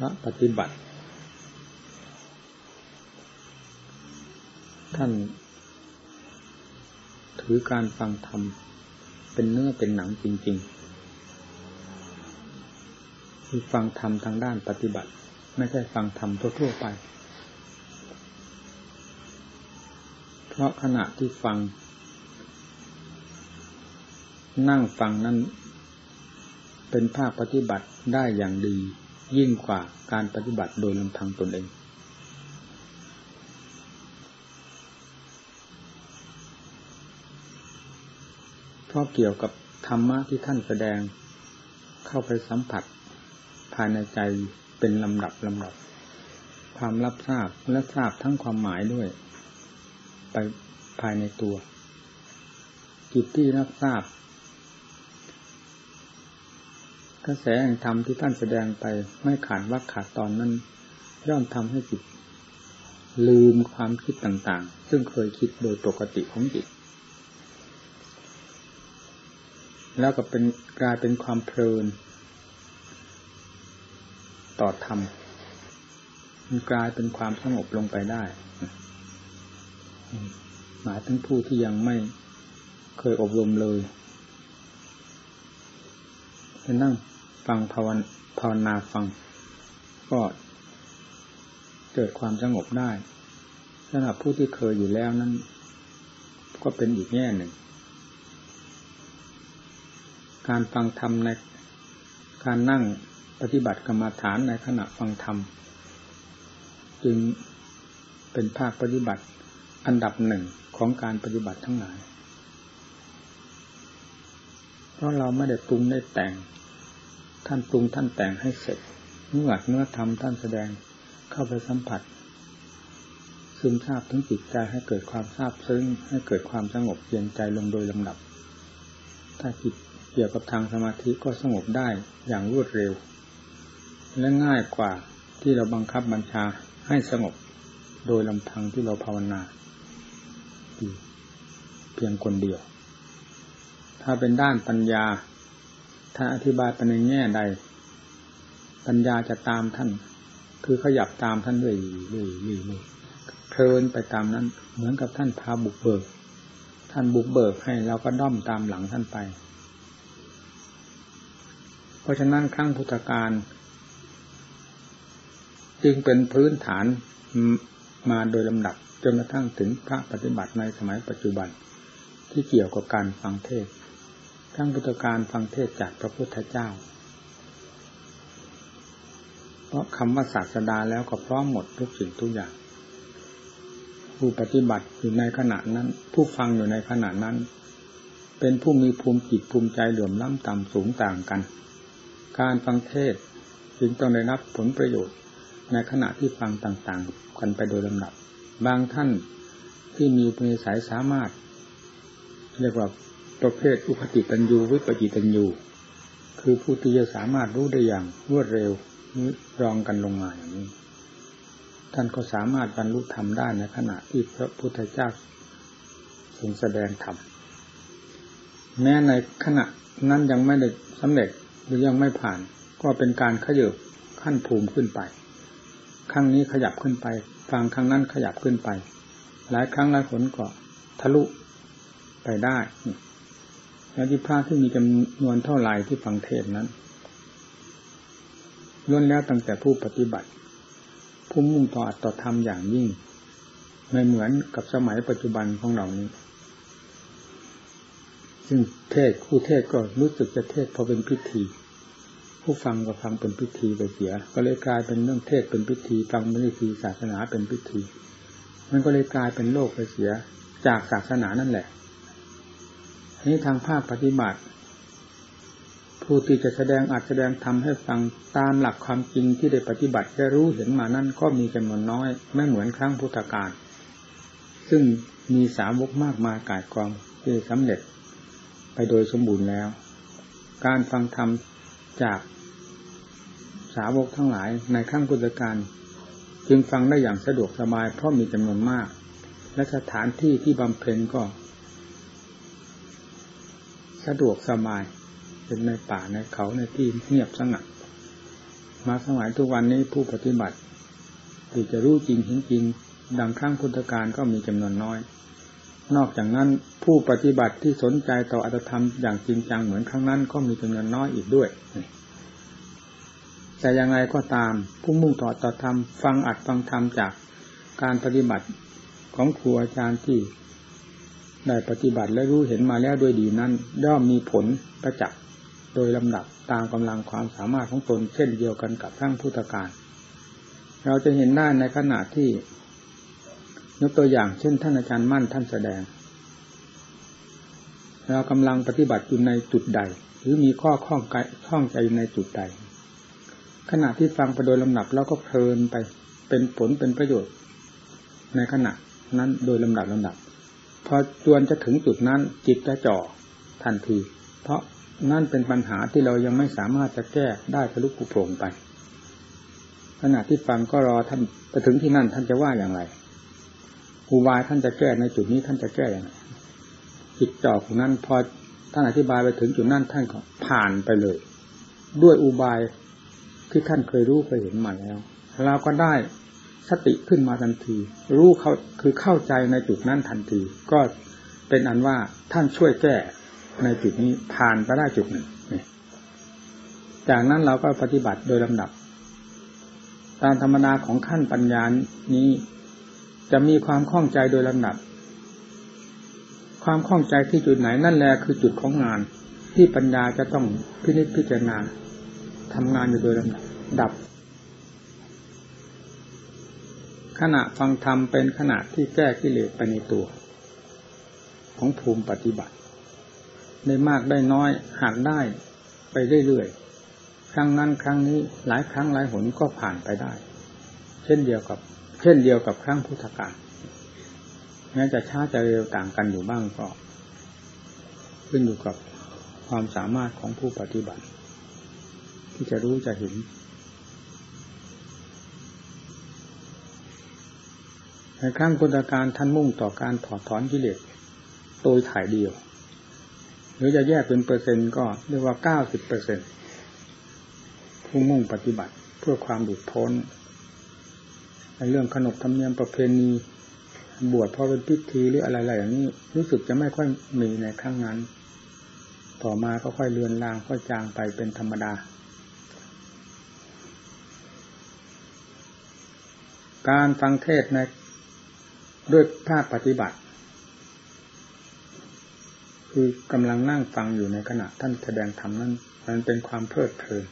พระปฏิบัติ ท่าน ถือการฟังธรรม เป็นเนื้อเป็นหนังจริงๆคือฟังธรรมทางด้านปฏิบัติ ไม่ใช่ฟังธรรมทั่วๆไป เพราะขณะที่ฟัง นั่งฟังนั้นเป็นภาคปฏิบัติได้อย่างดี ยิ่งกว่าการปฏิบัติโดยลำพังตนเอง เพราะเกี่ยวกับธรรมะที่ท่านแสดงเข้าไปสัมผัส ภายในใจเป็นลำดับลำดับ ความรับทราบและทราบทั้งความหมายด้วย ไปภายในตัว จิตที่รับทราบ ก ระแสแห่งธรรมที่ท่านแสดงไปไม่ขาดวักขาดตอนนั้นย่อมทำให้จิต ลืมความคิดต่างๆ ซึ่งเคยคิดโดยปกติของจิต แล้วก็เป็นกลายเป็นความเพลิน ต่อธรรมมันกลายเป็นความสงบลงไปได้หมายถึงผู้ที่ยังไม่เคยอบรมเลยจะนั่ง ฟังภาวนาภาวนาฟัง ก็เกิดความสงบได้สำหรับผู้ที่เคยอยู่แล้วนั้น ก็เป็นอีกแง่หนึ่ง การฟังธรรมในการนั่งปฏิบัติกรรมฐานในขณะฟังธรรม จึงเป็นภาคปฏิบัติอันดับหนึ่งของการปฏิบัติทั้งหลาย เพราะเราไม่ได้ปรุงได้แต่ง ท่านปรุงท่านแต่งให้เสร็จเมื่อเนื้อธรรมท่านแสดงเข้าไปสัมผัส ซึมซาบทั้งจิตใจให้เกิดความซาบซึ้งให้เกิดความสงบเย็นใจลงโดยลำดับ ถ้าจิตเกี่ยวกับทางสมาธิก็สงบได้อย่างรวดเร็ว และง่ายกว่าที่เราบังคับบัญชาให้สงบโดยลำพังที่เราภาวนาเพียงคนเดียว ถ้าเป็นด้านปัญญา ถ้าอธิบายไปในแง่ใด ปัญญาจะตามท่าน คือขยับตามท่านเรื่อยๆเรื่อยๆเพลินไปตามนั้น เหมือนกับท่านพาบุกเบิก ท่านบุกเบิกให้เราก็ด้อมตามหลังท่านไป เพราะฉะนั้นครั้งพุทธการจึงเป็นพื้นฐานมาโดยลำดับจนกระทั่งถึงพระปฏิบัติในสมัยปัจจุบัน ที่เกี่ยวกับการฟังเทศ ทั้งพุทธการฟังเทศจากพระพุทธเจ้า เพราะคำว่าศาสดาแล้วก็พร้อมหมดทุกสิ่งทุกอย่าง ผู้ปฏิบัติอยู่ในขณะนั้น ผู้ฟังอยู่ในขณะนั้น เป็นผู้มีภูมิจิตภูมิใจเหลื่อมล้ำต่ำสูงต่างกัน การฟังเทศจึงต้องได้รับผลประโยชน์ในขณะที่ฟังต่างๆ กันไปโดยลำดับ บางท่านที่มีปณิสัยสามารถ เรียกว่า ประเภทอุปติตันยูวิปจิตันยูคือผู้ที่จะสามารถรู้ได้อย่างรวดเร็วรองกันลงมาอย่างนี้ ท่านก็สามารถบรรลุธรรมได้ในขณะที่พระพุทธเจ้าทรงแสดงธรรมแม้ในขณะนั้นยังไม่ได้สำเร็จหรือยังไม่ผ่าน ก็เป็นการขยับขั้นภูมิขึ้นไปครั้งนี้ขยับขึ้นไปฟังครั้งนั้นขยับขึ้นไป หลายครั้งหลายผลก็ทะลุไปได้ แล้วที่พระที่มีจำนวนเท่าไหร่ที่ฟังเทศนั้นล้วนแล้วตั้งแต่ผู้ปฏิบัติ ผู้มุ่งต่ออัตต่อธรรมอย่างยิ่ง ไม่เหมือนกับสมัยปัจจุบันของเรานี้ ซึ่งเทศผู้เทศก็รู้สึกจะเทศพอเป็นพิธี ผู้ฟังก็ฟังเป็นพิธีไปเสีย ก็เลยกลายเป็นเรื่องเทศเป็นพิธีฟังเป็นพิธีศาสนาเป็นพิธี มันก็เลยกลายเป็นโลกไปเสีย จากศาสนานั่นแหละ นี้ทางภาคปฏิบัติ ผู้ที่จะแสดงอาจแสดงทำให้ฟังตามหลักความจริงที่ได้ปฏิบัติได้รู้เห็นมานั่นก็มีจำนวนน้อย ไม่เหมือนครั้งพุทธกาลซึ่งมีสาวกมากมายกายกองที่สำเร็จไปโดยสมบูรณ์แล้ว การฟังธรรมจากสาวกทั้งหลายในขั้งพุทธการจึงฟังได้อย่างสะดวกสบายเพราะมีจำนวนมาก และสถานที่ที่บำเพ็ญก็ สะดวกสบาย เป็นในป่าในเขาในที่เงียบสงัด มาสมัยทุกวันนี้ผู้ปฏิบัติที่จะรู้จริงเห็นจริง ดังครั้งพุทธการก็มีจำนวนน้อย นอกจากนั้นผู้ปฏิบัติที่สนใจต่ออัตธรรมอย่างจริงจังเหมือนครั้งนั้นก็มีจำนวนน้อยอีกด้วยแต่ยังไงก็ตามผู้มุ่งต่อต่อธรรมฟังอัดฟังธรรมจากการปฏิบัติของครูอาจารย์ที่ ได้ปฏิบัติและรู้เห็นมาแล้วด้วยดีนั้นย่อมมีผลประจักษ์โดยลำดับตามกำลังความสามารถของตนเช่นเดียวกันกับทั้งพุทธการ เราจะเห็นได้ในขณะที่ยกตัวอย่างเช่นท่านอาจารย์มั่นท่านแสดง เรากำลังปฏิบัติอยู่ในจุดใด หรือมีข้อข้องข้องใจอยู่ในจุดใด ขณะที่ฟังไปโดยลำดับแล้วก็เพลินไปเป็นผลเป็นประโยชน์ ในขณะนั้นโดยลำดับลำดับ พอจวนจะถึงจุดนั้น จิตจะจ่อทันที เพราะนั่นเป็นปัญหาที่เรายังไม่สามารถจะแก้ได้ทะลุปุโปร่งไป ขณะที่ฟังก็รอท่านไปถึงที่นั่นท่านจะว่าอย่างไรอุบายท่านจะแก้ในจุดนี้ท่านจะแก้อย่างไรจิตจ่อของนั้นพอท่านอธิบายไปถึงจุดนั้นท่านก็ผ่านไปเลย ด้วยอุบายที่ท่านเคยรู้เคยเห็นมาแล้วเราก็ได้ สติขึ้นมาทันที รู้เขาคือเข้าใจในจุดนั้นทันที ก็เป็นอันว่าท่านช่วยแก้ในจุดนี้ผ่านไปได้จุดหนึ่งจากนั้นเราก็ปฏิบัติโดยลำดับ ตามธรรมดาของขั้นปัญญานี้จะมีความคล่องใจโดยลำดับ ความคล่องใจที่จุดไหนนั่นแหละคือจุดของงาน ที่ปัญญาจะต้องพินิจพิจารณาทำงานอยู่โดยลำดับดับ ขณะฟังธรรมเป็นขณะที่แก้กิเลสไปในตัว ของภูมิปฏิบัติได้มากได้น้อยหากได้ไปเรื่อยๆครั้งนั้นครั้งนี้หลายครั้งหลายหนก็ผ่านไปได้ เช่นเดียวกับ เช่นเดียวกับครั้งพุทธกาลแม้จะช้าจะเร็วต่างกันอยู่บ้างก็ ขึ้นอยู่กับความสามารถของผู้ปฏิบัติ ที่จะรู้จะเห็น ในครั้งพุทธการท่านมุ่งต่อการถอดถอนกิเลสโดยถ่ายเดียว หรือจะแยกเป็นเปอร์เซ็นต์ก็เรียกว่าเก้าสิบเปอร์เซ็นผู้มุ่งปฏิบัติเพื่อความหลุดพ้นในเรื่องขนบธรรมเนียมประเพณีบวชพอเป็นพิธีหรืออะไรๆอย่างนี้รู้สึกจะไม่ค่อยมีในครั้งนั้น ต่อมาก็ค่อยเลือนลางค่อยจางไปเป็นธรรมดา การฟังเทศใน ด้วยภาคปฏิบัติ คือกำลังนั่งฟังอยู่ในขณะท่านแสดงธรรมนั้น มันเป็นความเพลิดเพลิน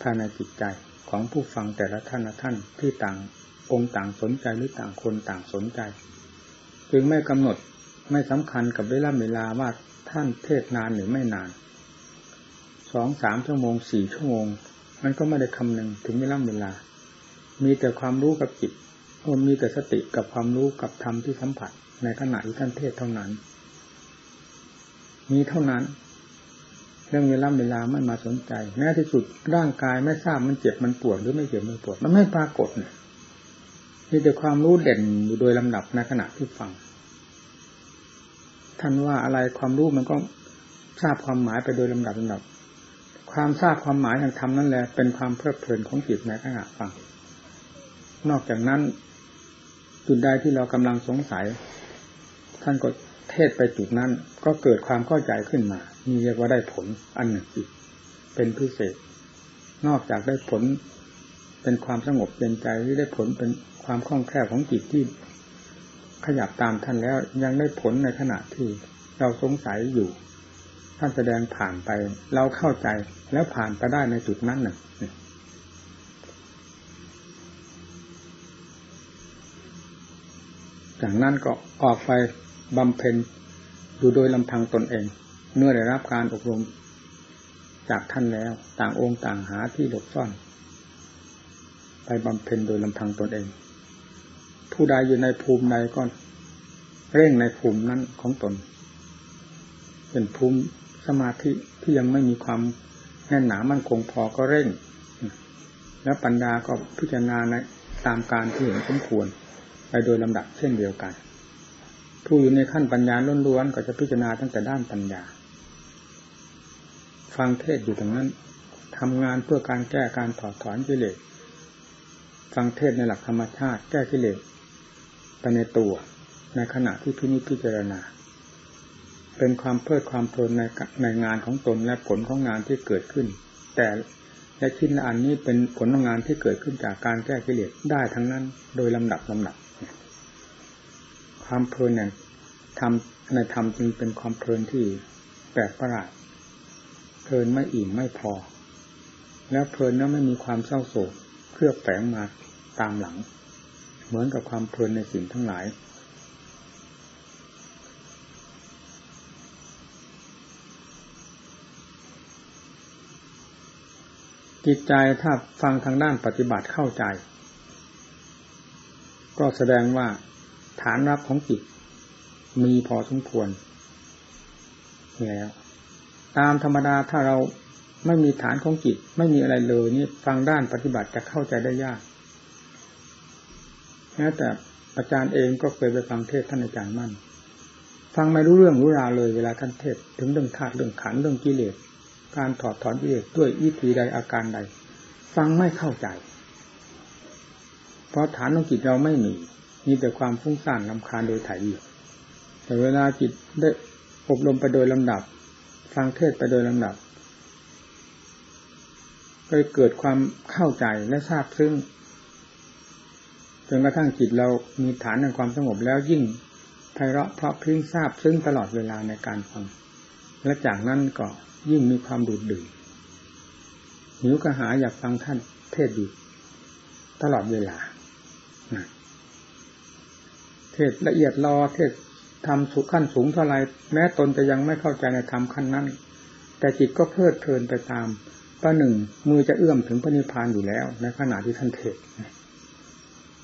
ภายในจิตใจของผู้ฟังแต่ละท่านละท่านที่ต่างองค์ต่างสนใจหรือต่างคนต่างสนใจ จึงไม่กำหนดไม่สำคัญกับเวลาเวลาว่าท่านเทศนานหรือไม่นานสองสามชั่วโมงสี่ชั่วโมง มันก็ไม่ได้คำนึงถึงเวลาเวลา มีแต่ความรู้กับจิต มีแต่สติกับความรู้กับธรรมที่สัมผัส ในขณะที่ท่านเทศเท่านั้น มีเท่านั้น เรื่องเวลาเวลาไม่มาสนใจแม้ที่สุดร่างกายไม่ทราบมันเจ็บมันปวดหรือไม่เจ็บไม่ปวดมันไม่ปรากฏเนี่ยมีแต่ความรู้เด่นอยู่โดยลำดับในขณะที่ฟัง ท่านว่าอะไรความรู้มันก็ทราบความหมายไปโดยลำดับลำดับ ความทราบความหมายทางธรรมนั่นแหละเป็นความเพลิดเพลินของจิตในขณะฟัง นอกจากนั้น จุดใดที่เรากำลังสงสัย ท่านก็เทศไปจุดนั้น ก็เกิดความเข้าใจขึ้นมามีเรียกว่าได้ผลอันหนึ่งอีกเป็นพิเศษ นอกจากได้ผลเป็นความสงบเย็นใจที่ได้ผลเป็นความคล่องแคล่วของจิตที่ขยับตามท่านแล้วยังได้ผลในขณะที่เราสงสัยอยู่ ท่านแสดงผ่านไป เราเข้าใจแล้วผ่านไปได้ในจุดนั้นหนึ่ง จากนั้นก็ออกไปบำเพ็ญอยู่โดยลำพังตนเอง เมื่อได้รับการอบรมจากท่านแล้วต่างองค์ต่างหาที่หลบซ่อน ไปบำเพ็ญโดยลำพังตนเอง ผู้ใดอยู่ในภูมิใดก็เร่งในภูมินั้นของตน เป็นภูมิสมาธิที่ยังไม่มีความแน่นหนามั่นคงพอก็เร่ง แล้วปัญญาก็พิจารณาในตามการที่เห็นสมควร ไปโดยลำดับเช่นเดียวกัน ผู้อยู่ในขั้นปัญญาล้วนๆก็จะพิจารณาตั้งแต่ด้านปัญญา ฟังเทศอยู่ตรงนั้นททำงานเพื่อการแก้การถอดถอนกิเลสฟังเทศในหลักธรรมชาติ แก้กิเลสไปในตัวในขณะที่พินิจพิจารณา เป็นความเพลิดความเพลินในในงานของตนและผลของงานที่เกิดขึ้น แต่และชิ้นละอันนี้เป็นผลของงานที่เกิดขึ้นจากการแก้กิเลสได้ทั้งนั้น โดยลำดับลำดับ ความเพลินเนี่ยทำในธรรมจึงเป็นความเพลินที่แปลกประหลาดเพลินไม่อิ่มไม่พอ แล้วเพลินแล้วไม่มีความเศร้าโศกเครือบแฝงมาตามหลัง เหมือนกับความเพลินในสิ่งทั้งหลาย จิตใจถ้าฟังทางด้านปฏิบัติเข้าใจ ก็แสดงว่า ฐานรับของจิต มีพอสมควรแล้ว ตามธรรมดาถ้าเราไม่มีฐานของจิต ไม่มีอะไรเลยนี่ฟังด้านปฏิบัติจะเข้าใจได้ยากแม้แต่อาจารย์เองก็เคยไปฟังเทศท่านอาจารย์มั่น ฟังไม่รู้เรื่องรู้ราวเลยเวลาท่านเทศ ถึงเรื่องธาตุเรื่องขันเรื่องกิเลสการถอดถอนกิเลสด้วยวิธีใดอาการใด ฟังไม่เข้าใจ เพราะฐานของจิตเราไม่มี มีแต่ความฟุ้งซ่านลำคาญโดยถ่ายอยู่แต่เวลาจิตได้อบรมไปโดยลำดับ ฟังเทศไปโดยลำดับก็เกิดความเข้าใจและทราบซึ่งจนกระทั่งจิตเรามีฐานในความสงบแล้วยิ่งไพเราะเพราะพริ้งทราบซึ่งตลอดเวลาในการฟังและจากนั้นก็ยิ่งมีความดูดดื่มหิวกระหายอยากฟังท่านเทศดีตลอดเวลา เทศละเอียดรอเทศทำสุขั้นสูงเท่าไรแม้ตนจะยังไม่เข้าใจในธรรมขั้นนั้น แต่จิตก็เพลิดเพลินไปตามประหนึ่งมือจะเอื้อมถึงพระนิพพานอยู่แล้ว ในขณะที่ท่านเทศ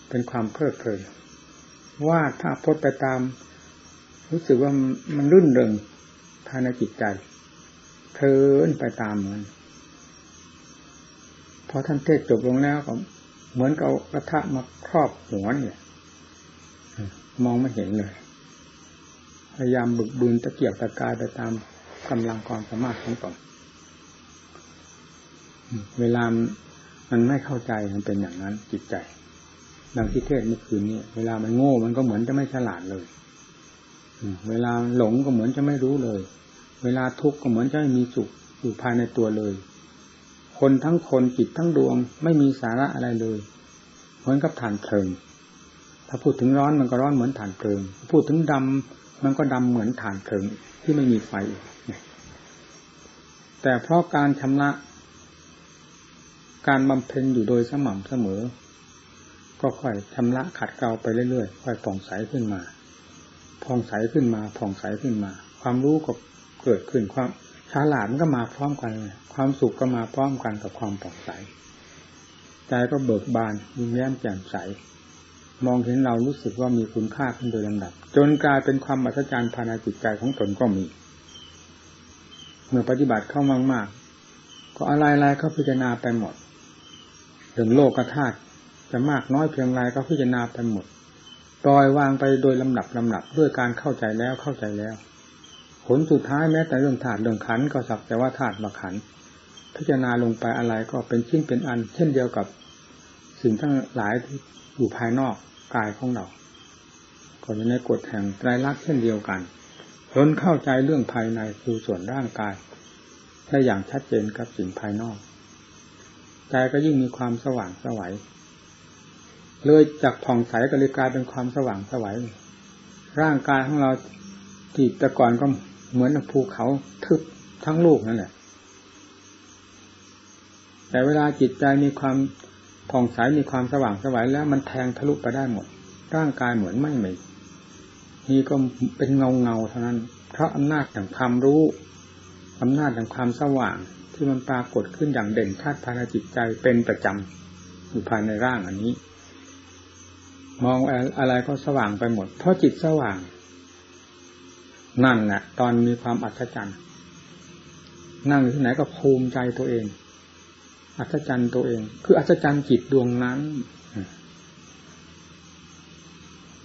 เป็นความเพลิดเพลินว่าถ้าพดไปตาม รู้สึกว่ามันรื่นเริงภายในจิตใจเพลินไปตามมันพอท่านเทศจบลงแล้วก็เหมือนกับกระทะมาครอบหัวเนี่ย มองไม่เห็นเลย พยายามบึกบืนตะเกียบตะกายไปตามกำลังความสามารถของตนเวลามันไม่เข้าใจมันเป็นอย่างนั้นจิตใจดังที่เทศเมื่อคืนนี้เวลามันโง่มันก็เหมือนจะไม่ฉลาดเลยเวลาหลงก็เหมือนจะไม่รู้เลย เวลาทุกข์ก็เหมือนจะไม่มีสุขอยู่ภายในตัวเลย คนทั้งคนจิตทั้งดวงไม่มีสาระอะไรเลยเหมือนกับฐานเพลิง ถ้าพูดถึงร้อนมันก็ร้อนเหมือนฐานเพลิง พูดถึงดำมันก็ดำเหมือนฐานเพลิงที่ไม่มีไฟแต่เพราะการชำระการบำเพ็ญอยู่โดยสม่ำเสมอ ก็ค่อยชำระขัดเกลาไปเรื่อยๆค่อยผ่องใสขึ้นมาผ่องใสขึ้นมาผ่องใสขึ้นมา ความรู้ก็เกิดขึ้นความฉลาดมันก็มาพร้อมกันความสุขก็มาพร้อมกันกับความผ่องใส ใจก็เบิกบานยิ้มแย้มแจ่มใส มองเห็นเรารู้สึกว่ามีคุณค่าขึ้นโดยลำดับ จนกลายเป็นความอัศจรรย์ภายในจิตใจของตนก็มี เมื่อปฏิบัติเข้ามากๆ ก็อะไรๆเขาพิจารณาไปหมดเรื่องโลกธาตุจะมากน้อยเพียงไรก็พิจารณาไปหมดปล่อยวางไปโดยลำดับลำดับด้วยการเข้าใจแล้วเข้าใจแล้ว ผลสุดท้ายแม้แต่เรื่องธาตุเรื่องขันก็สักแต่ว่าธาตุมาขัน พิจารณาลงไปอะไรก็เป็นชิ้นเป็นอัน เช่นเดียวกับสิ่งทั้งหลายที่ อยู่ภายนอกกายของเราก็อยู่ในกฎแห่งไตรลักษณ์เช่นเดียวกันจนเข้าใจเรื่องภายในคือส่วนร่างกายได้อย่างชัดเจนกับสิ่งภายนอกใจก็ยิ่งมีความสว่างสวัยเลยจากผ่องใสก็เลยกลายเป็นความสว่างสวัยร่างกายของเราที่แต่ก่อนก็เหมือนภูเขาทึบทั้งลูกนั่นแหละแต่เวลาจิตใจมีความ ผ่องใสมีความสว่างสวัยแล้ว มันแทงทะลุไปได้หมด ร่างกายเหมือนไม่มีนี่ก็เป็นเงาเงาเท่านั้น เพราะอำนาจแห่งความรู้อำนาจแห่งความสว่าง ที่มันปรากฏขึ้นอย่างเด่นชัดภายในจิตใจเป็นประจำอยู่ภายในร่างอันนี้ มองอะไรก็สว่างไปหมด เพราะจิตสว่าง นั่นแหละตอนมีความอัศจรรย์นั่งอยู่ที่ไหนก็ภูมิใจตัวเอง อัศจรรย์ตัวเอง คืออัศจรรย์จิตดวงนั้น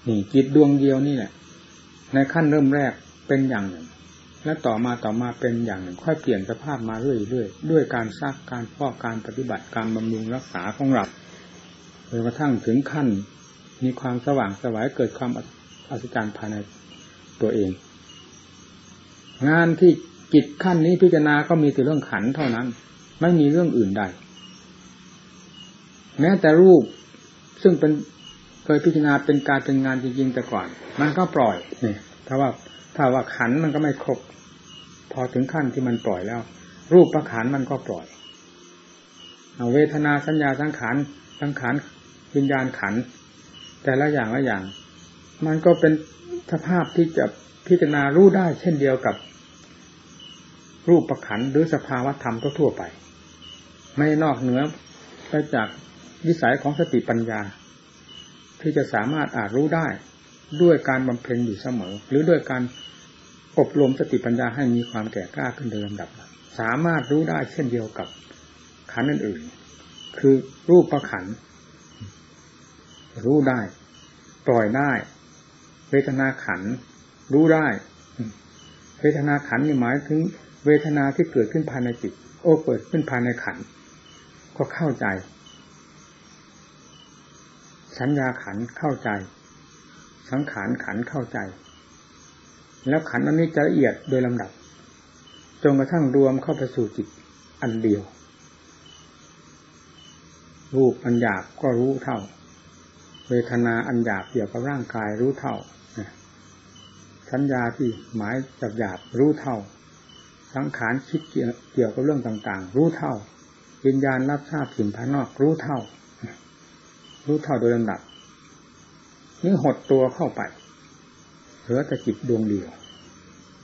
นี่จิตดวงเดียวนี่แหละ ในขั้นเริ่มแรกเป็นอย่างหนึ่ง และต่อมาต่อมาเป็นอย่างหนึ่ง ค่อยเปลี่ยนสภาพมาเรื่อยๆ ด้วยการซักการฟอกการปฏิบัติการบำรุงรักษาของเราจนกระทั่งถึงขั้น มีความสว่างสวายเกิดความอัศจรรย์ภายในตัวเอง งานที่จิตขั้นนี้พิจารณาก็มีแต่เรื่องขันเท่านั้น ไม่มีเรื่องอื่นใด แม้แต่รูปซึ่งเป็นเคยพิจารณาเป็นการเป็นงานจริงๆแต่ก่อน มันก็ปล่อยเนี่ยถ้าว่าถ้าว่าขันมันก็ไม่ครบ พอถึงขั้นที่มันปล่อยแล้ว รูปประขันมันก็ปล่อยเอาเวทนาสัญญาสังขารสังขารวิญญาณขัน แต่ละอย่างละอย่าง มันก็เป็นสภาพที่จะพิจารณารู้ได้เช่นเดียวกับรูปประขันหรือสภาวะธรรมทั่วไป ไม่นอกเหนือไปจากวิสัยของสติปัญญา ที่จะสามารถอาจรู้ได้ด้วยการบำเพ็ญอยู่เสมอ หรือด้วยการอบรมสติปัญญาให้มีความแก่กล้าขึ้นโดยลำดับ สามารถรู้ได้เช่นเดียวกับขันอื่นๆคือรูปประขัน รู้ได้ ปล่อยได้ เวทนาขัน รู้ได้ เวทนาขันนี่หมายถึง เวทนาที่เกิดขึ้นภายในจิต โอ้เปิดขึ้นภายในขัน ก็เข้าใจ สัญญาขันเข้าใจ สังขารขันเข้าใจ แล้วขันอันนี้จะละเอียดโดยลำดับจนกระทั่งรวมเข้าไปสู่จิตอันเดียว รูปอันหยาบก็รู้เท่า เวทนาอันหยาบเกี่ยวกับร่างกายรู้เท่าสัญญาที่หมายจับหยาบรู้เท่า สังขารคิดเกี่ยวกับเรื่องต่าง ๆ รู้เท่า วิญญาณรับทราบสิ่งภายนอกรู้เท่า รู้เท่าโดยลำดับนี่หดตัวเข้าไปเหลือแต่จิตดวงเดียว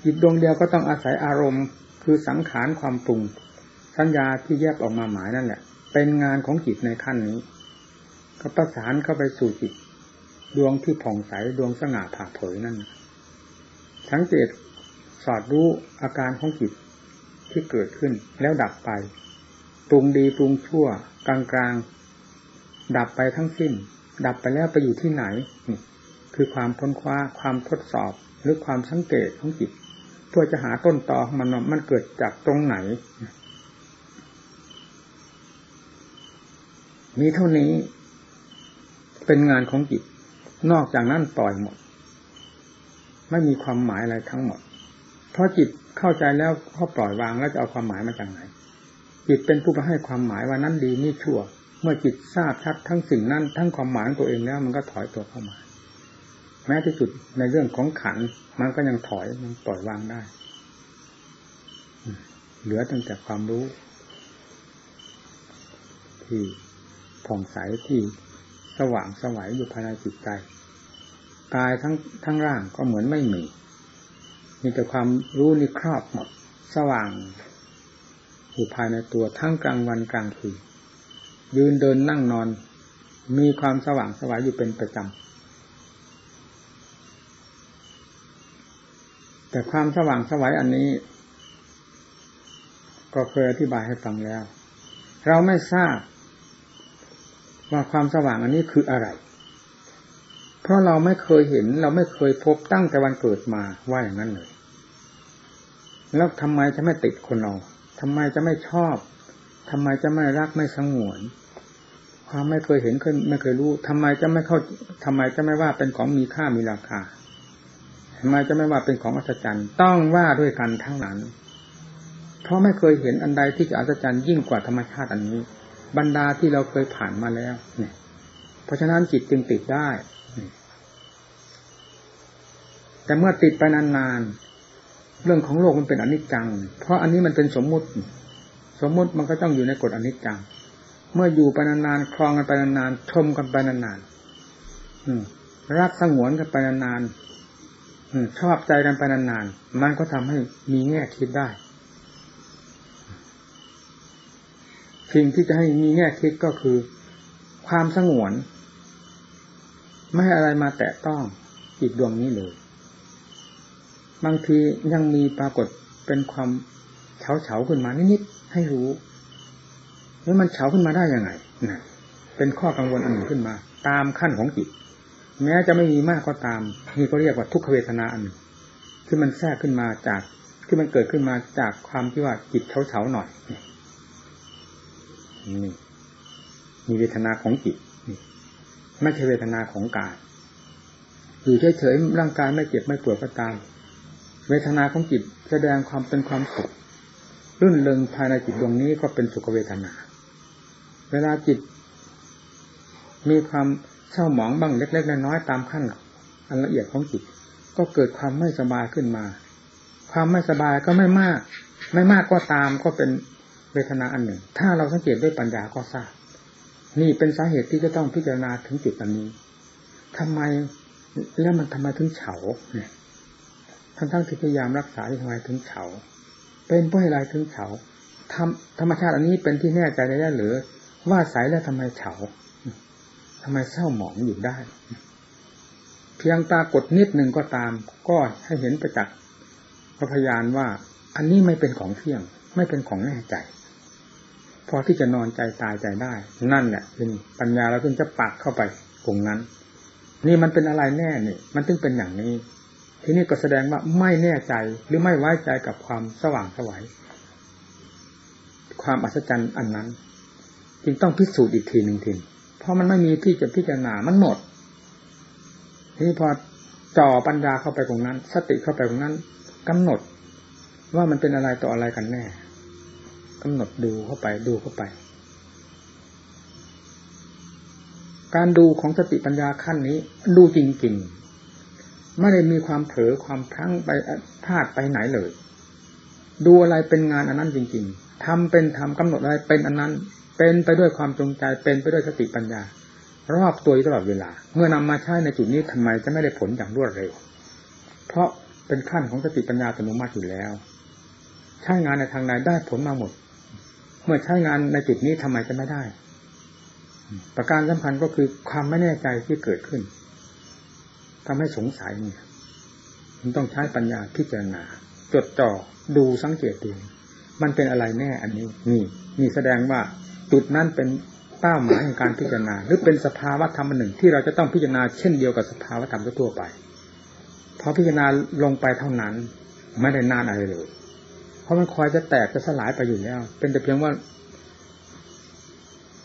จิตดวงเดียวก็ต้องอาศัยอารมณ์ คือสังขารความปรุง สัญญาที่แยกออกมาหมายนั่นแหละ เป็นงานของจิตในขั้นนี้ ก็ประสานเข้าไปสู่จิต ดวงที่ผ่องใสดวงสง่าผ่าเผยนั่นสังเกตสอดรู้อาการของจิตที่เกิดขึ้นแล้วดับไป ปรุงดีปรุงชั่ว กลางกลางดับไปทั้งสิ้น ดับไปแล้วไปอยู่ที่ไหนนี่คือความพ้นคว้าความทดสอบหรือความสังเกตของจิตเพื่อจะหาต้นตอของมันมันเกิดจากตรงไหน มีเท่านี้เป็นงานของจิต นอกจากนั้นปล่อยหมด ไม่มีความหมายอะไรทั้งหมด เพราะจิตเข้าใจแล้วเขาปล่อยวางแล้วจะเอาความหมายมาจากไหน จิตเป็นผู้ให้ความหมายว่านั้นดีนี่ชั่ว เมื่อจิตทราบชัดทั้งสิ่งนั้น ทั้งความหมายของตัวเองแล้วมันก็ถอยตัวเข้ามา แม้ที่สุดในเรื่องของขันมันก็ยังถอยมันปล่อยวางได้ เหลือตั้งแต่ความรู้ ที่ผ่องใสที่สว่างสวัยอยู่ภายในจิตใจกายทั้งทั้งร่างก็เหมือนไม่มี มีแต่ความรู้นี่ครอบหมด สว่าง อยู่ภายในตัวทั้งกลางวันกลางคืนยืนเดินนั่งนอน มีความสว่างสวายอยู่เป็นประจำ แต่ความสว่างสวัยอันนี้ ก็เคยอธิบายให้ฟังแล้ว เราไม่ทราบ ว่าความสว่างอันนี้คืออะไร เพราะเราไม่เคยเห็น เราไม่เคยพบตั้งแต่วันเกิดมาว่าอย่างนั้นเลย แล้วทำไมจะไม่ติดคนเรา ทำไมจะไม่ชอบทำไมจะไม่รักไม่สงวน ความไม่เคยเห็นเคยไม่เคยรู้ทำไมจะไม่เข้าทำไมจะไม่ว่าเป็นของมีค่ามีราคาทำไมจะไม่ว่าเป็นของอัศจรรย์ต้องว่าด้วยกันทั้งนั้น เพราะไม่เคยเห็นอันใดที่จะอัศจรรย์ยิ่งกว่าธรรมชาติอันนี้ บรรดาที่เราเคยผ่านมาแล้ว เนี่ย เพราะฉะนั้นจิตจึงติดได้แต่เมื่อติดไปนานๆ เรื่องของโลกมันเป็นอนิจจัง เพราะอันนี้มันเป็นสมมุติ สมมุติมันก็ต้องอยู่ในกฎอนิจจัง เมื่ออยู่ไปนานๆคลองกันไปนานๆชมกันไปนานๆรักสงวนกันไปนานๆชอบใจกันไปนานๆมันก็ทำให้มีแง่คิดได้สิ่งที่จะให้มีแง่คิดก็คือ ความสงวน ไม่ให้อะไรมาแตะต้องจิตดวงนี้เลย บางทียังมีปรากฏเป็นความเฉาเฉาขึ้นมานิดๆให้รู้แล้วมันเฉาขึ้นมาได้ยังไงนะเป็นข้อกังวลอันหนึ่งขึ้นมา ตามขั้นของจิต แม้จะไม่มีมากก็ตามนี่ก็เรียกว่าทุกขเวทนาอันหนึ่งที่มันแทรกขึ้นมาจากที่มันเกิดขึ้นมาจากความที่ว่าจิตเฉาๆหน่อยนี่มีเวทนาของจิตนี่ไม่ใช่เวทนาของกายอยู่เฉยๆร่างกายไม่เจ็บไม่ปวดก็ตาม เวทนาของจิตแสดงความเป็นความสุขรื่นเริงภายในจิตดวงนี้ก็เป็นสุขเวทนา เวลาจิต มีความเศร้าหมองบ้างเล็กๆน้อยๆตามขั้นอันละเอียดของจิต ก็เกิดความไม่สบายขึ้นมา ความไม่สบายก็ไม่มาก ไม่มากก็ตามก็เป็นเวทนาอันหนึ่ง ถ้าเราสังเกตด้วยปัญญาก็ทราบ นี่เป็นสาเหตุที่จะต้องพิจารณาถึงจุดอันนี้ทำไมแล้วมันทำไมถึงเฉาเนี่ย ทั้งทั้งที่พยายามรักษาที่ทำไมถึงเฉาเป็นเพราะอะไรถึงเฉาธรรมธรรมชาติอันนี้เป็นที่แน่ใจได้หรือว่าใสแล้วทำไมเฉาทำไมเศร้าหมองอยู่ได้ เพียงตากดนิดหนึ่งก็ตาม ก็ให้เห็นประจักษ์พยานว่า อันนี้ไม่เป็นของเที่ยง ไม่เป็นของแน่ใจพอที่จะนอนใจตายใจได้ นั่นแหละเป็นปัญญาเราถึงจะปักเข้าไปตรงนั้น นี่มันเป็นอะไรแน่นี่มันถึงเป็นอย่างนี้ ทีนี้ก็แสดงว่าไม่แน่ใจหรือไม่ไว้ใจกับความสว่างสวัยความอัศจรรย์อันนั้น จึงต้องพิสูจน์อีกทีหนึ่งทีเพราะมันไม่มีที่จะพิจารณามันหมดทีนี้พอจ่อปัญญาเข้าไปตรงนั้น สติเข้าไปตรงนั้นกำหนดว่ามันเป็นอะไรต่ออะไรกันแน่กำหนดดูเข้าไปดูเข้าไป การดูของสติปัญญาขั้นนี้ ดูจริงๆ ไม่ได้มีความเผลอความพลั้งไปพลาดไปไหนเลย ดูอะไรเป็นงานอันนั้นจริง ๆทำเป็นทำกำหนดอะไรเป็นอันนั้น เป็นไปด้วยความจงใจเป็นไปด้วยสติปัญญา รอบตัวตลอดเวลา เมื่อนำมาใช้ในจุดนี้ทำไมจะไม่ได้ผลอย่างรวดเร็ว เพราะเป็นขั้นของสติปัญญาอัตโนมัติอยู่แล้ว ใช้งานในทางใดได้ผลมาหมด เมื่อใช้งานในจุดนี้ทำไมจะไม่ได้ ประการสำคัญก็คือความไม่แน่ใจที่เกิดขึ้น ทำให้สงสัยเนี่ยมันต้องใช้ปัญญาพิจารณา จดจ่อดูสังเกตดูมันเป็นอะไรแน่อันนี้ นี่ นี่แสดงว่าจุดนั้นเป็นเป้าหมายในการพิจารณา หรือเป็นสภาวะธรรมหนึ่งที่เราจะต้องพิจารณาเช่นเดียวกับสภาวะธรรมทั่วไปพอพิจารณาลงไปเท่านั้น ไม่ได้นานอะไรเลย เพราะมันคอยจะแตกจะสลายไปอยู่แล้ว เป็นแต่เพียงว่า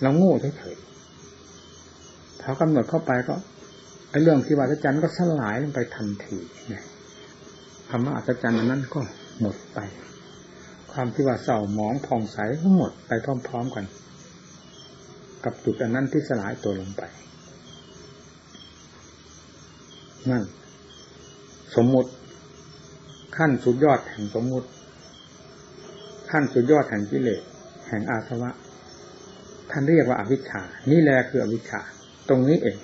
เราโง่เฉยๆพอกำหนดเข้าไปก็ ไอ้เรื่องที่ว่าอัศจรรย์ก็สลายลงไปทันทีนี่ยคำว่าอัศจรรย์นั้นก็หมดไป ความที่ว่าเศร้าหมองผ่องใสก็หมดไปพร้อม ๆกัน กับจุดอันนั้นที่สลายตัวลงไปนั่นสมมุติ ขั้นสุดยอดแห่งสมมุติ ขั้นสุดยอดแห่งกิเลสแห่งอาสวะท่านเรียกว่าอาวิชชา นี่แหละคืออวิชชา ตรงนี้เอง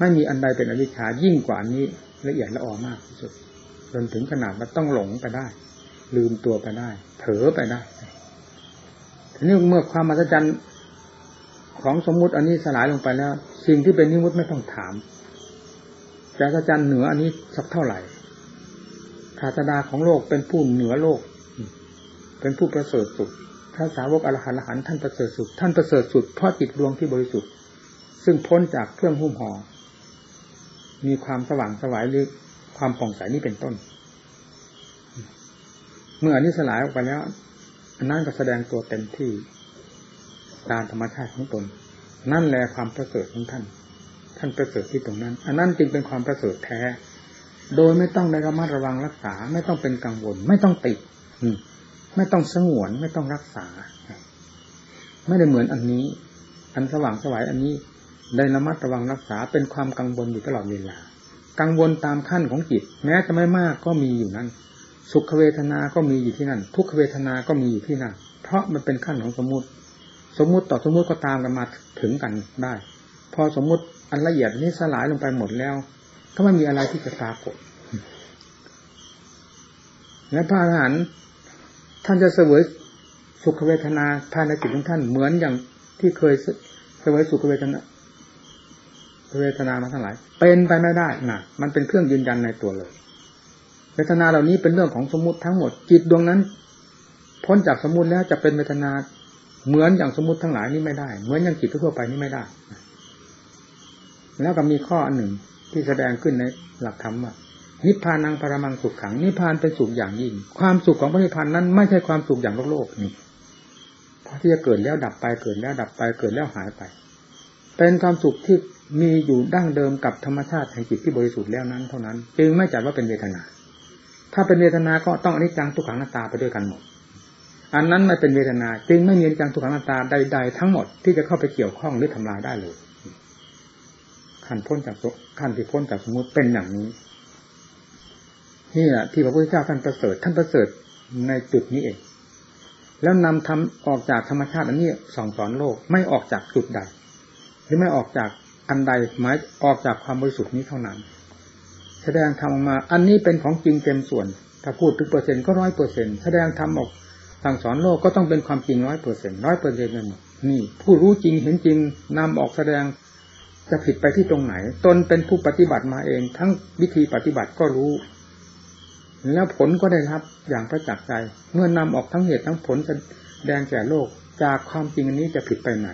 ไม่มีอันใดเป็นอวิชชายิ่งกว่านี้ละเอียดละออมากที่สุดจนถึงขนาดว่าต้องหลงไปได้ ลืมตัวไปได้ เผลอไปได้ทีนี้เมื่อความมหัศจรรย์ของสมมุติอันนี้สลายลงไปแล้ว สิ่งที่เป็นนิมุติไม่ต้องถามจะอัศจรรย์เหนืออันนี้สักเท่าไหร่ศาสดาของโลกเป็นผู้เหนือโลก เป็นผู้ประเสริฐสุดพระสาวกอรหันต์อรหันต์ท่านประเสริฐสุด ท่านประเสริฐสุดเพราะจิตดวงที่บริสุทธิ์ ซึ่งพ้นจากเครื่องหุ้มห่อ มีความสว่างสวายหรือความป่องใสนี่เป็นต้น เมื่ออันนี้สลายออกไปแล้วอันนั้นก็แสดงตัวเต็มที่ตามธรรมชาติของตน นั่นแหละความประเสริฐของท่าน ท่านประเสริฐที่ตรงนั้น อันนั้นจึงเป็นความประเสริฐแท้ โดยไม่ต้องในระมัดระวังรักษา ไม่ต้องเป็นกังวล ไม่ต้องติดไม่ต้องสงวน ไม่ต้องรักษา ไม่ได้เหมือนอันนี้ อันสว่างสวายอันนี้ ได้ระมัดระวังรักษาเป็นความกังวลอยู่ตลอดเวลา กังวลตามขั้นของจิต แม้จะไม่มากก็มีอยู่นั้น สุขเวทนา ก็มีอยู่ที่นั่น ทุกขเวทนา ก็มีอยู่ที่นั่น เพราะมันเป็นขั้นของสมมติ สมมติต่อสมมติก็ตามกันมาถึงกันได้ พอสมมติอันละเอียดนี้สลายลงไปหมดแล้ว ก็ไม่มีอะไรที่จะปรากฏและพระอรหันต์ท่านจะเสวยสุขเวทนาภายในจิตของท่านเหมือนอย่างที่เคยเสวยสุขเวทนา เวทนามาทั้งหลาย เป็นไปไม่ได้นะมันเป็นเครื่องยืนยันในตัวเลย เวทนาเหล่านี้เป็นเรื่องของสมมติทั้งหมด จิตดวงนั้น พ้นจากสมมติแล้วจะเป็นเวทนาเหมือนอย่างสมมติทั้งหลายนี้ไม่ได้ เหมือนอย่างจิตทั่วไปนี้ไม่ได้ แล้วก็มีข้ออันหนึ่งที่แสดงขึ้นในหลักธรรมว่านิพพานังปรมังสุขขัง นิพพานเป็นสุขอย่างยิ่ง ความสุขของพระนิพพานนั้นไม่ใช่ความสุขอย่างโลกโลกนี่เพราะที่จะเกิดแล้วดับไปเกิดแล้วดับไปเกิดแล้วหายไป เป็นความสุขที่มีอยู่ดั้งเดิมกับธรรมชาติแห่งจิตที่บริสุทธิ์แล้วนั้น เท่านั้น จึงไม่จัดว่าเป็นเวทนา ถ้าเป็นเวทนาก็ต้องอนิจจังทุกขังหน้าตาไปด้วยกันหมด อันนั้นไม่เป็นเวทนา จึงไม่มีอนิจจังทุกขังหน้าตาใด ๆ ทั้งหมดที่จะเข้าไปเกี่ยวข้องหรือทำลายได้เลยขั้นพ้นจากขั้นที่พ้นจากสมมติเป็นอย่างนี้นี่แหละที่พระพุทธเจ้าท่านประเสริฐท่านประเสริฐในจุดนี้เอง แล้วนำทำออกจากธรรมชาติอันนี้ส่องสอนโลกไม่ออกจากจุดใด หรือไม่ออกจากอันใดหมายออกจากความบริสุทธิ์นี้เท่านั้น แสดงธรรมออกมา อันนี้เป็นของจริงเต็มส่วน ถ้าพูดถึงเปอร์เซ็นต์ก็ร้อยเปอร์เซ็นต์แสดงธรรมออกสั่งสอนโลกก็ต้องเป็นความจริงร้อยเปอร์เซ็นต์ร้อยเปอร์เซ็นต์นั่นนี่ผู้รู้จริงเห็นจริงนำออกแสดงจะผิดไปที่ตรงไหน ตนเป็นผู้ปฏิบัติมาเอง ทั้งวิธีปฏิบัติก็รู้ แล้วผลก็ได้รับอย่างประจักษ์ใจ เมื่อนำออกทั้งเหตุทั้งผลแสดงแก่โลก จากความจริงอันนี้จะผิดไปไหน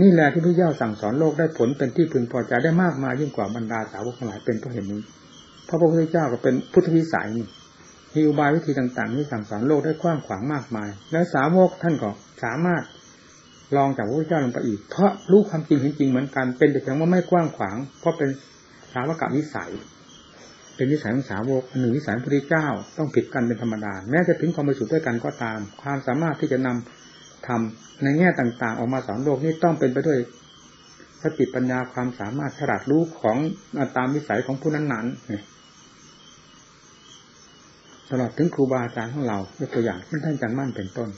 นี่แหละที่พระเจ้าสั่งสอนโลกได้ผลเป็นที่พึงพอใจได้มากมายยิ่งกว่าบรรดาสาวกทั้งหลายเป็นเพราะเห็นนี้เพราะพระพุทธเจ้าก็เป็นพุทธวิสัยนี่มีอุบายวิธีต่างๆที่สั่งสอนโลกได้กว้างขวางมากมาย และสาวกท่านก็สามารถลองจากพระพุทธเจ้าลงไปอีก เพราะรู้ความจริงเห็นจริงเหมือนกัน เป็นแต่เพียงว่าไม่กว้างขวาง เพราะเป็นสาวกวิสัย เป็นนิสัยของสาวกหนึ่งนิสัยพระพุทธเจ้าต้องผิดกันเป็นธรรมดา แม้จะถึงความบริสุทธิ์ด้วยกันก็ตาม ความสามารถที่จะนำทำในแง่ต่างๆ ออกมาสอนโลกนี้ต้องเป็นไปด้วยสติปัญญาความสามารถฉลาดรู้ของตามวิสัยของผู้นั้นๆตลอดถึงครูบาอาจารย์ของเรายกตัวอย่างเช่นท่านจันมั่นเป็นต้น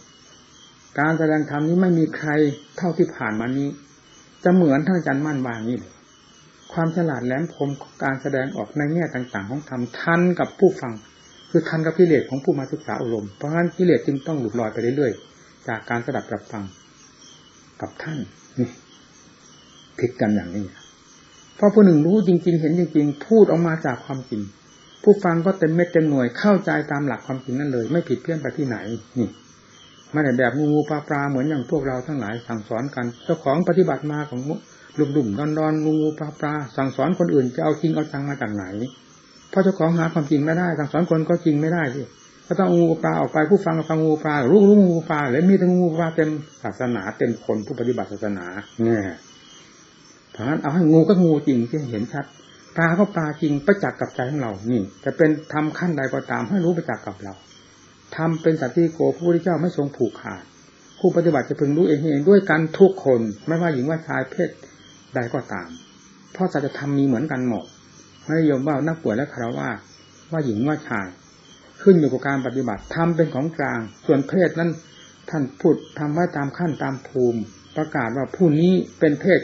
การแสดงธรรมนี้ไม่มีใครเท่าที่ผ่านมานี้ จะเหมือนท่านจันมั่นบางนี้เลยความฉลาดแหลมคมของการแสดงออกในแง่ต่างๆ ของธรรมทันกับผู้ฟัง คือทันกับกิเลสของผู้มาศึกษาอารมณ์เพราะฉะนั้นกิเลสจึงต้องหลุดลอยไปเรื่อยๆ จากการสดับกับฟังกับท่านนี่ผิดกันอย่างนี้เพราะผู้หนึ่งรู้จริง ๆ เห็นจริง ๆ พูดออกมาจากความจริง ผู้ฟังก็เต็มเม็ดเต็มหน่วยเข้าใจตามหลักความจริงนั่นเลย ไม่ผิดเพี้ยนไปที่ไหนนี่ไม่ได้แบบงูปลาปลาเหมือนอย่างพวกเราทั้งหลายสั่งสอนกันเจ้าของปฏิบัติมาของลุมดุ่มดอนดอนงูงูปลาปลาสั่งสอนคนอื่นจะเอาจริงเอาจังมาจากไหนเพราะเจ้าของหาความจริงไม่ได้ สั่งสอนคนก็จริงไม่ได้สิ ก็ต้องงูปลาออกไปผู้ฟังฟังงูปลารู้รู้งูปลาเลยมีทั้งงูปลาเต็มศาสนาเต็มคนผู้ปฏิบัติศาสนาเนี่ยเพราะฉะนั้นเอาให้งูก็งูจริงที่เห็นชัดปลาก็ปลาจริงประจักษ์กับใจของเรา นี่จะเป็นทำขั้นใดก็ตามให้รู้ประจักษ์กับเราทำเป็นสัตว์ที่โกพระพุทธเจ้าไม่ทรงผูกขาดผู้ปฏิบัติจะพึงรู้เองเองด้วยกันทุกคนไม่ว่าหญิงว่าชายเพศใดก็ตาม เพราะสัจธรรมมีเหมือนกันหมดไม่ยอมว่านักป่วยและคารวะว่าหญิงว่าชาย ขึ้นอยู่กับการปฏิบัติทำเป็นของกลาง ส่วนเพศนั้นท่านพูดทำไว้ตามขั้นตามภูมิ ประกาศว่าผู้นี้เป็นเพศ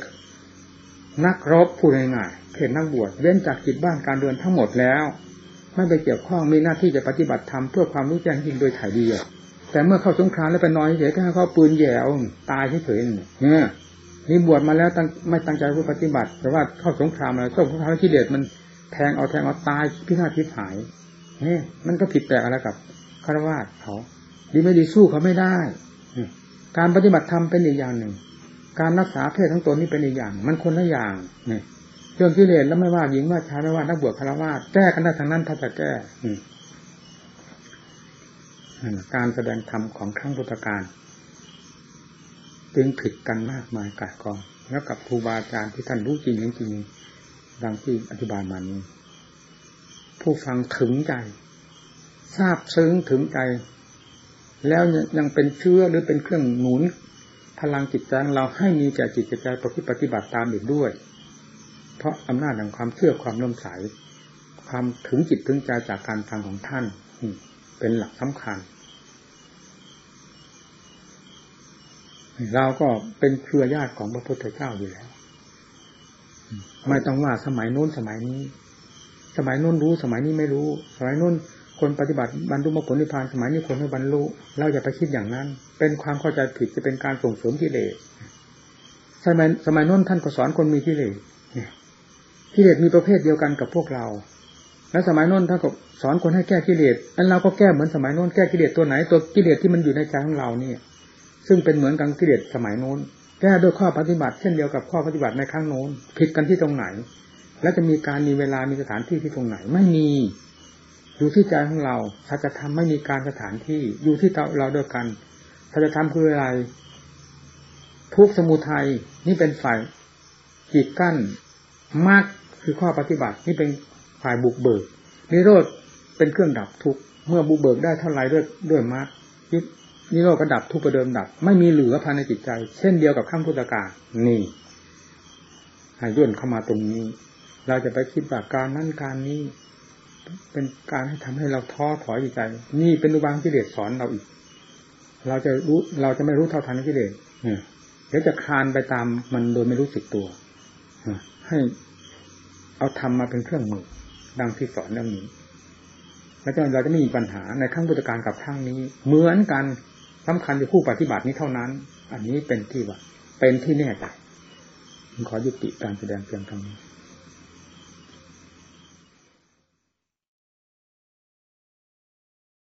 นักรบผู้ง่ายๆเพศนักบวชเว้นจากกิจบ้านการเดินทั้งหมดแล้วไม่ไปเกี่ยวข้องมีหน้าที่จะปฏิบัติธรรมเพื่อความรู้แจ้งจริงโดยถ่ายเดียวแต่เมื่อเข้าสงครามแล้วไปนอนเฉยๆก็ให้เขาปืนแย่ตายเฉยๆเนี่ยนี่บวชมาแล้วตั้งไม่ตั้งใจผู้ปฏิบัติแต่ว่าเข้าสงครามอะไรสงครามที่เด็ดมันแทงเอาแทงเอาตายพิฆาตพิหาย นี่มันก็ผิดแปลกอะไรกับคารวะเขาดีไม่ดีสู้เขาไม่ได้การปฏิบัติธรรมเป็นอีกอย่างหนึ่ง การรักษาเพศทั้งตนนี่เป็นอีกอย่าง มันคนละอย่างนี่เรื่องกิเลสแล้วไม่ว่าหญิงว่าชายไม่ว่านักบวชคารวะแก้กันได้ทางนั้นถ้าจะแก้การแสดงธรรมของครั้งพุทธการจึงผิดกันมากมายกายกองแล้วกับครูบาอาจารย์ที่ท่านรู้จริงจริงดังที่อธิบายมานี้ ผู้ฟังถึงใจ ทราบซึ้งถึงใจ แล้วยังเป็นเชื้อหรือเป็นเครื่องหนุน พลังจิตใจเราให้มีแก่จิตใจประพฤติปฏิบัติตามอีกด้วย เพราะอำนาจแห่งความเชื่อความเลื่อมใสความถึงจิตถึงใจจากการฟังของท่านเป็นหลักสำคัญ เราก็เป็นเครือญาติของพระพุทธเจ้าอยู่แล้ว ไม่ต้องว่าสมัยนู้นสมัยนี้ สมัยนู้นรู้ สมัยนี้ไม่รู้ สมัยนู้นคนปฏิบัติบรรลุมรรคผลนิพพานสมัยนี้คนไม่บรรลุเราอย่าไปคิดอย่างนั้น เป็นความเข้าใจผิดจะเป็นการส่งเสริมกิเลสสมัยสมัยนู้นท่านก็สอนคนมีกิเลสกิเลสมีประเภทเดียวกันกับพวกเรา แล้วสมัยนู้นท่านก็สอนคนให้แก้กิเลสอันเราก็แก้เหมือนสมัยนู้นแก้กิเลสตัวไหนตัวกิเลสที่มันอยู่ในใจของเราเนี่ย ซึ่งเป็นเหมือนกับกิเลสสมัยโน้นแก้ด้วยข้อปฏิบัติเช่นเดียวกับข้อปฏิบัติในครั้งโน้นผิดกันที่ตรงไหน และจะมีการมีเวลามีสถานที่ที่ตรงไหนไม่มี อยู่ที่ใจของเราสัจธรรมไม่มีการสถานที่อยู่ที่เราด้วยกันสัจธรรมคืออะไร ทุกสมุทัยนี่เป็นฝ่ายกีดกั้นมากคือข้อปฏิบัตินี่เป็นฝ่ายบุกเบิกนิโรธเป็นเครื่องดับทุกเมื่อบุกเบิกได้เท่าไรด้วยด้วยมรรคนิโรธก็ดับทุกประเดิมดับ ไม่มีเหลือภายในจิตใจ เช่นเดียวกับข้ามพุทธกาลนี่ให้ย่นเข้ามาตรงนี้ เราจะไปคิดว่าการนั้นการนี้ เป็นการให้ทำให้เราท้อถอยใจ นี่เป็นอุบางกิเลสสอนเราอีก เราจะรู้เราจะไม่รู้เท่าทันกิเลสเดี๋ยวจะคลานไปตามมันโดยไม่รู้สึกตัวให้เอาทำมาเป็นเครื่องมือดังที่สอนเรื่องนี้แล้วเราจะไม่มีปัญหาในขั้งพุทธการกับขั้งนี้ เหมือนกันสำคัญอยู่ผู้ปฏิบัตินี้เท่านั้น อันนี้เป็นที่ว่า เป็นที่แน่ใจขอยุติการแสดงเพียงเท่านี้